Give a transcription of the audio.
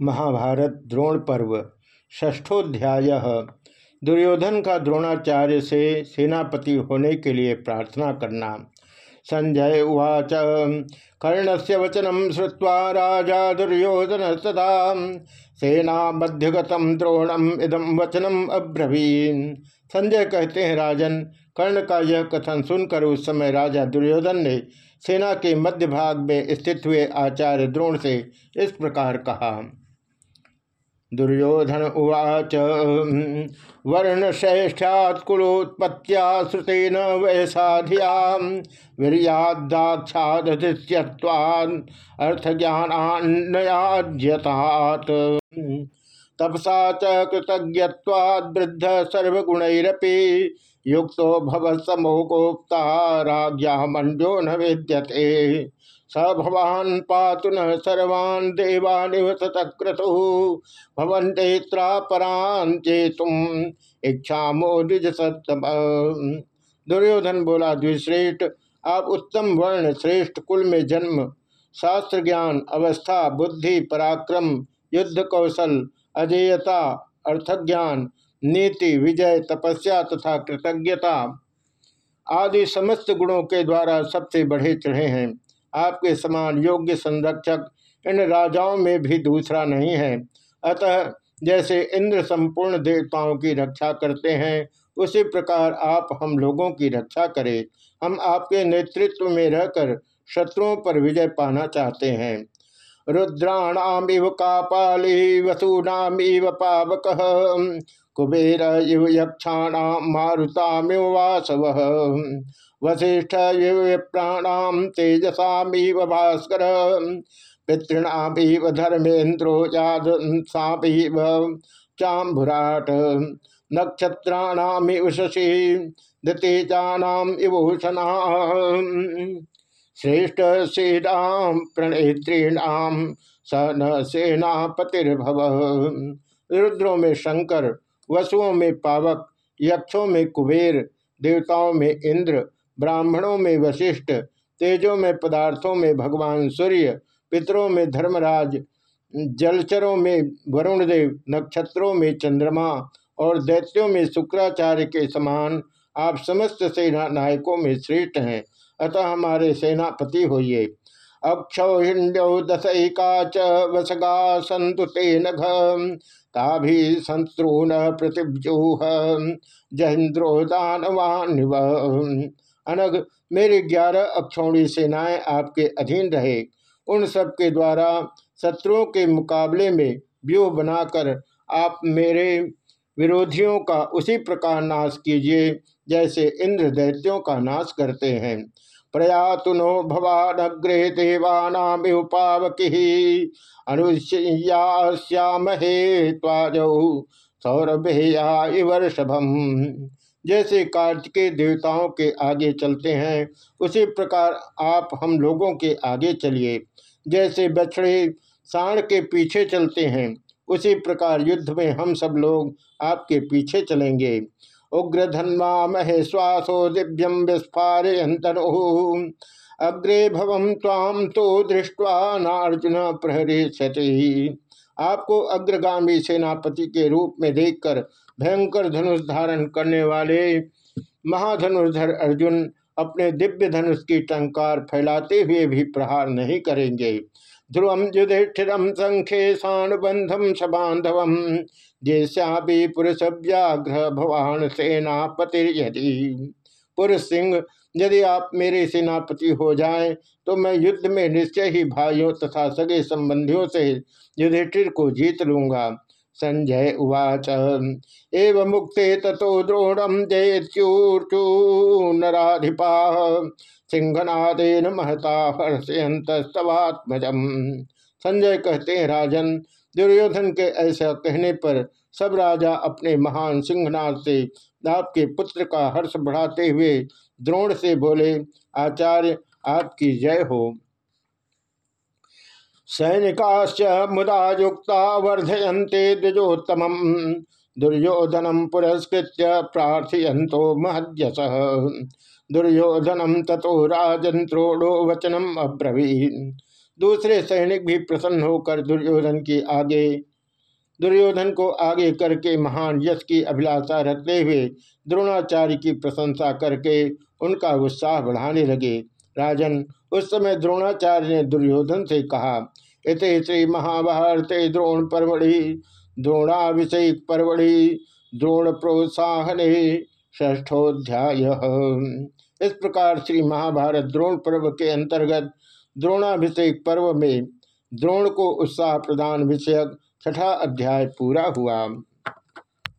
महाभारत द्रोण पर्व ष्ठोध्याय दुर्योधन का द्रोणाचार्य से सेनापति होने के लिए प्रार्थना करना। संजय उवाच कर्ण से वचनम श्रुवा राजा दुर्योधन सदा सेना मध्यगतम द्रोणम इदम वचनम अब्रवीन। संजय कहते हैं, राजन, कर्ण का यह कथन सुनकर उस समय राजा दुर्योधन ने सेना के मध्य भाग में स्थित हुए आचार्य द्रोण से इस प्रकार कहा। दुर्योधन उवाच वर्ण श्रेष्ठात्कुलोत्पत्तिया श्रुतेन वयसाधिया वीरियादाक्षादृश्यवाद अर्थ ज्ञानान्नयाज्यतात तपसा च कृतज्ञत्वाद वृद्ध सर्वगुणरपि, युक्तो भव समोगोप्ता राज्ञा मंडो न विद्यते। स भवान पातु न सर्वान् देवानिव ततक्रतु भवन्तेत्रा परांचे तुम इच्छा मोदिज सत्तम। दुर्योधन बोला, द्विश्रेष्ठ, आप उत्तम वर्ण श्रेष्ठ कुल में जन्म, शास्त्र ज्ञान, अवस्था, बुद्धि, पराक्रम, युद्ध कौशल, अजेयता, अर्थज्ञान, नीति, विजय, तपस्या तथा कृतज्ञता आदि समस्त गुणों के द्वारा सबसे बढ़े चढ़े हैं। आपके समान योग्य संरक्षक इन राजाओं में भी दूसरा नहीं है। अतः जैसे इंद्र संपूर्ण देवताओं की रक्षा करते हैं, उसी प्रकार आप हम लोगों की रक्षा करें। हम आपके नेतृत्व में रहकर शत्रुओं पर विजय पाना चाहते हैं। रुद्राणाम इव कापाली वसूनाम पावक। कुबेर इव यक्षाणाम मारुतामिव वासव। वशिष्ठ तेजसामीव भास्कर। पितृणामीव धर्मेन्द्रो यादीव चाम्भुराट। नक्षत्राणामिव शशि दतेजानाम इवोषणा श्रेष्ठ सेनाम प्रणेत्रीणाम स न सेनापतिर्भव रुद्रों में शंकर, वसुओं में पावक, यक्षों में कुबेर, देवताओं में इंद्र, ब्राह्मणों में वशिष्ठ, तेजों में पदार्थों में भगवान सूर्य, पितरों में धर्मराज, जलचरों में वरुण देव नक्षत्रों में चंद्रमा और दैत्यों में शुक्राचार्य के समान आप समस्त सेना नायकों में श्रेष्ठ हैं। अतः हमारे सेनापति होइए। अक्षौहिण्यौ दशैका च वसगा सन्तु तेन ताभि संस्त्रून प्रतिव्यूह जहिंद्रो दानवान अनग मेरी ग्यारह अक्षौणी सेनाएँ आपके अधीन रहे। उन सब के द्वारा शत्रुओं के मुकाबले में व्यूह बनाकर आप मेरे विरोधियों का उसी प्रकार नाश कीजिए। जैसे इंद्र दैत्यों का नाश करते हैं। प्रयातुनो भवानग्रे देवानामिव पावकी अनुश्यामहे त्वाजौ जैसे कार्य के देवताओं के आगे चलते हैं, उसी प्रकार आप हम लोगों के आगे चलिए। जैसे बछड़े साण के पीछे चलते हैं, उसी प्रकार युद्ध में हम सब लोग आपके पीछे चलेंगे। उग्र धन्वा महे श्वासो दिव्यम विस्फारयंतनु अग्रे भवम ताम तो दृष्टवा नार्जुन प्रहरी आपको अग्रगामी सेनापति के रूप में देखकर भयंकर धनुष धारण करने वाले महाधनुर्धर अर्जुन अपने दिव्य धनुष की टंकार फैलाते हुए भी प्रहार नहीं करेंगे। ध्रुवम युधिष्ठिरम संख्ये सानुबंधम जैसा पुरुष व्याघ्र भवान सेनापति यदि पुरुष सिंह, यदि आप मेरे सेनापति हो जाएँ तो मैं युद्ध में निश्चय ही भाइयों तथा सगे संबंधियों से युधिष्ठिर को जीत लूँगा। संजय उवाच। एव मुक्ते तथो द्रोणम जयत्यूर्चू नाधिपा सिंहनादेन महता हर्षयंतस्तवात्मजम संजय कहते हैं, राजन, दुर्योधन के ऐसा कहने पर सब राजा अपने महान सिंहनाथ से आपके पुत्र का हर्ष बढ़ाते हुए द्रोण से बोले, आचार्य, आपकी जय हो। सैनिकाश्च मुदा युक्ता वर्धयन्ते द्विजोत्तम दुर्योधनम पुरस्कृत प्रार्थयंतो महद्यस। दुर्योधनम तथो राजन त्रोड़ो वचनम अब्रवीन। दूसरे सैनिक भी प्रसन्न होकर दुर्योधन की आगे दुर्योधन को आगे करके महान यश की अभिलाषा रखते हुए द्रोणाचार्य की प्रशंसा करके उनका उत्साह बढ़ाने लगे। राजन, उस समय द्रोणाचार्य ने दुर्योधन से कहा इत श्री महाभारते द्रोण परवड़ी द्रोणाभिषेक परवड़ी द्रोण प्रोत्साहन ष्ठोध्याय इस प्रकार श्री महाभारत द्रोण पर्व के अंतर्गत द्रोणाभिषेक पर्व में द्रोण को उत्साह प्रदान विषयक छठा अध्याय पूरा हुआ।